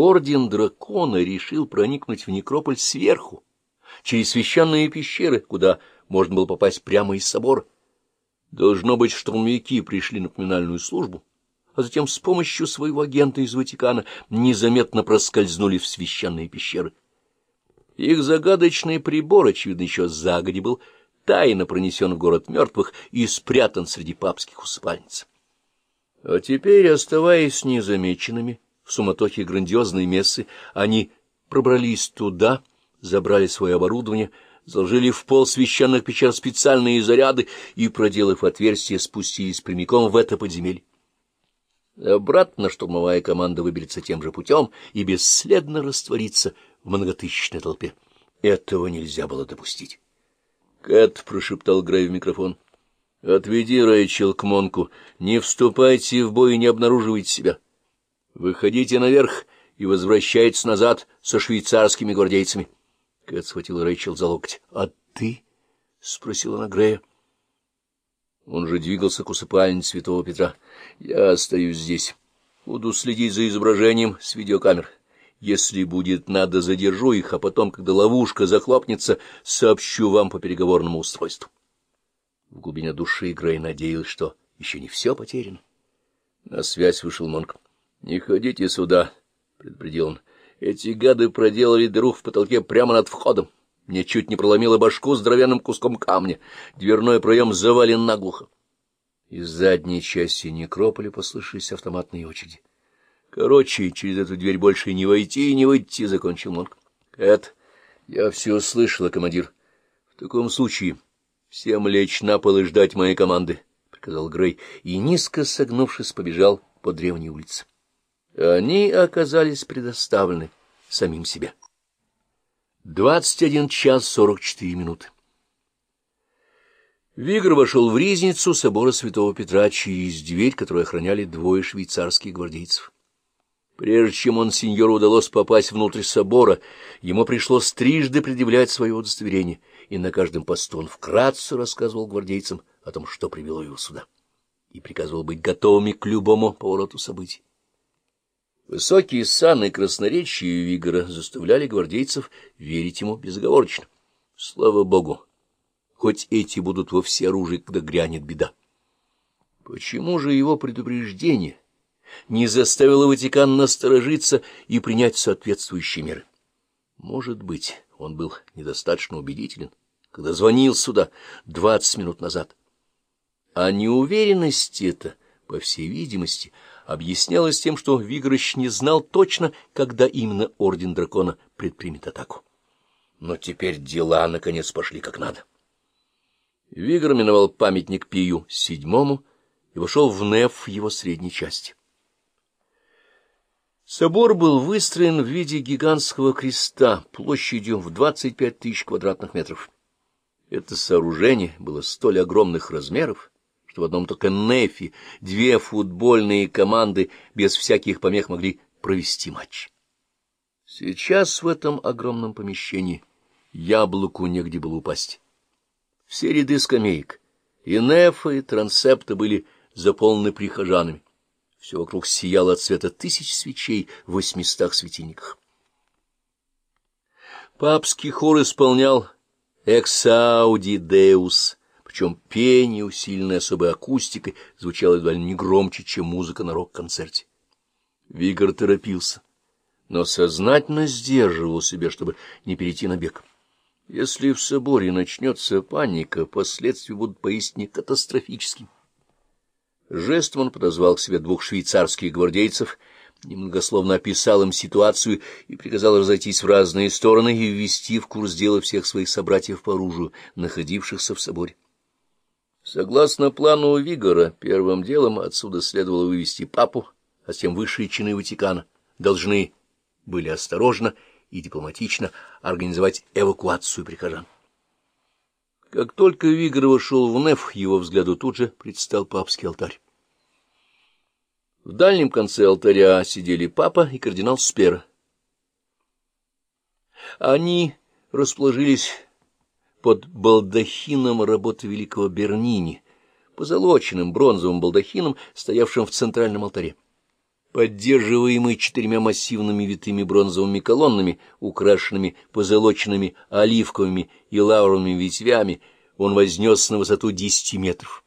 Орден дракона решил проникнуть в некрополь сверху, через священные пещеры, куда можно было попасть прямо из собора. Должно быть, штурмовики пришли на поминальную службу, а затем с помощью своего агента из Ватикана незаметно проскользнули в священные пещеры. Их загадочный прибор, очевидно, еще загоди был тайно пронесен в город мертвых и спрятан среди папских усыпальниц. А теперь, оставаясь незамеченными, в суматохе грандиозной мессы, они пробрались туда, забрали свое оборудование, заложили в пол священных пещер специальные заряды и, проделав отверстие, спустились прямиком в это подземелье. Обратно штурмовая команда выберется тем же путем и бесследно растворится в многотысячной толпе. Этого нельзя было допустить. — Кэт, — прошептал Грей в микрофон, — отведи Рэйчел к Монку. Не вступайте в бой и не обнаруживайте себя. Выходите наверх и возвращайтесь назад со швейцарскими гвардейцами. Кэт схватила Рэйчел за локоть. — А ты? — спросила она Грея. Он же двигался к усыпальне святого Петра. — Я остаюсь здесь. Буду следить за изображением с видеокамер. Если будет надо, задержу их, а потом, когда ловушка захлопнется, сообщу вам по переговорному устройству. В глубине души Грей надеялся, что еще не все потеряно. На связь вышел Монк. — Не ходите сюда, — предупредил он. — Эти гады проделали дыру в потолке прямо над входом. Мне чуть не проломило башку здоровенным куском камня. Дверной проем завален наглухо. Из задней части некрополя послышались автоматные очереди. Короче, через эту дверь больше не войти и не выйти, — закончил Монк. — Эд, я все слышала, командир. — В таком случае всем лечь на пол и ждать моей команды, — приказал Грей, и, низко согнувшись, побежал по древней улице. Они оказались предоставлены самим себе. Двадцать один час сорок четыре минуты. Вигр вошел в ризницу собора святого Петра через дверь, которую охраняли двое швейцарских гвардейцев. Прежде чем он сеньору удалось попасть внутрь собора, ему пришлось трижды предъявлять свое удостоверение, и на каждом посту он вкратце рассказывал гвардейцам о том, что привело его сюда, и приказывал быть готовыми к любому повороту событий. Высокие саны красноречие Вигора заставляли гвардейцев верить ему безоговорочно. Слава богу! Хоть эти будут во всеоружии, когда грянет беда. Почему же его предупреждение не заставило Ватикан насторожиться и принять соответствующие меры. Может быть, он был недостаточно убедителен, когда звонил сюда двадцать минут назад. А неуверенность эта, по всей видимости, объяснялась тем, что Вигрыч не знал точно, когда именно Орден Дракона предпримет атаку. Но теперь дела, наконец, пошли как надо. Вигр миновал памятник Пию седьмому и вошел в неф его средней части. Собор был выстроен в виде гигантского креста площадью в 25 тысяч квадратных метров. Это сооружение было столь огромных размеров, что в одном только Нефе две футбольные команды без всяких помех могли провести матч. Сейчас в этом огромном помещении яблоку негде было упасть. Все ряды скамеек, и Нефа, и Трансепта были заполнены прихожанами. Все вокруг сияло от света тысяч свечей в восьмистах светильниках. Папский хор исполнял «Эксауди Деус», причем пение, усиленное особой акустикой, звучало едва ли не громче, чем музыка на рок-концерте. Вигор торопился, но сознательно сдерживал себя, чтобы не перейти на бег. Если в соборе начнется паника, последствия будут поистине катастрофическими. Жестом он подозвал к себе двух швейцарских гвардейцев, немногословно описал им ситуацию и приказал разойтись в разные стороны и ввести в курс дела всех своих собратьев по оружию, находившихся в соборе. Согласно плану Вигора, первым делом отсюда следовало вывести папу, а затем высшие чины Ватикана должны были осторожно и дипломатично организовать эвакуацию прихожан. Как только Вигр вошел в Неф, его взгляду тут же предстал папский алтарь. В дальнем конце алтаря сидели папа и кардинал Спера. Они расположились под балдахином работы великого Бернини, позолоченным бронзовым балдахином, стоявшим в центральном алтаре. Поддерживаемый четырьмя массивными витыми бронзовыми колоннами, украшенными позолоченными оливковыми и лавровыми ветвями, он вознесся на высоту десяти метров.